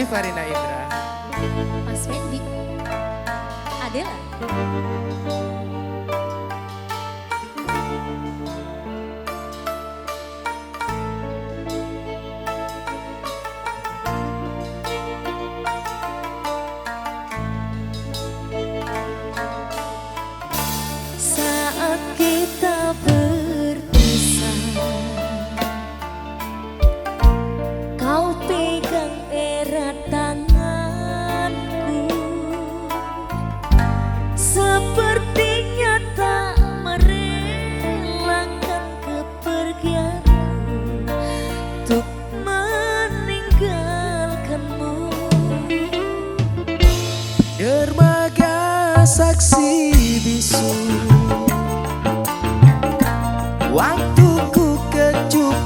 Di Farina Indra. Mas Fendi. Adela. Saksi bisu. Waktuku kecup